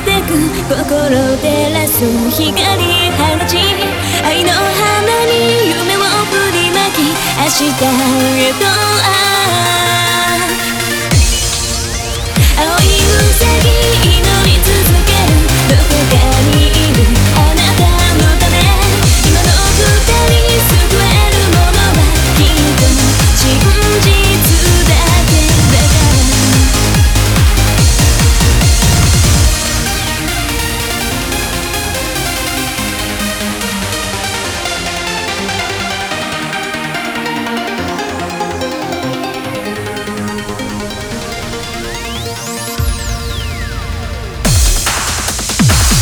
てく心照らす光放ち愛の花に夢を振りまき明日へと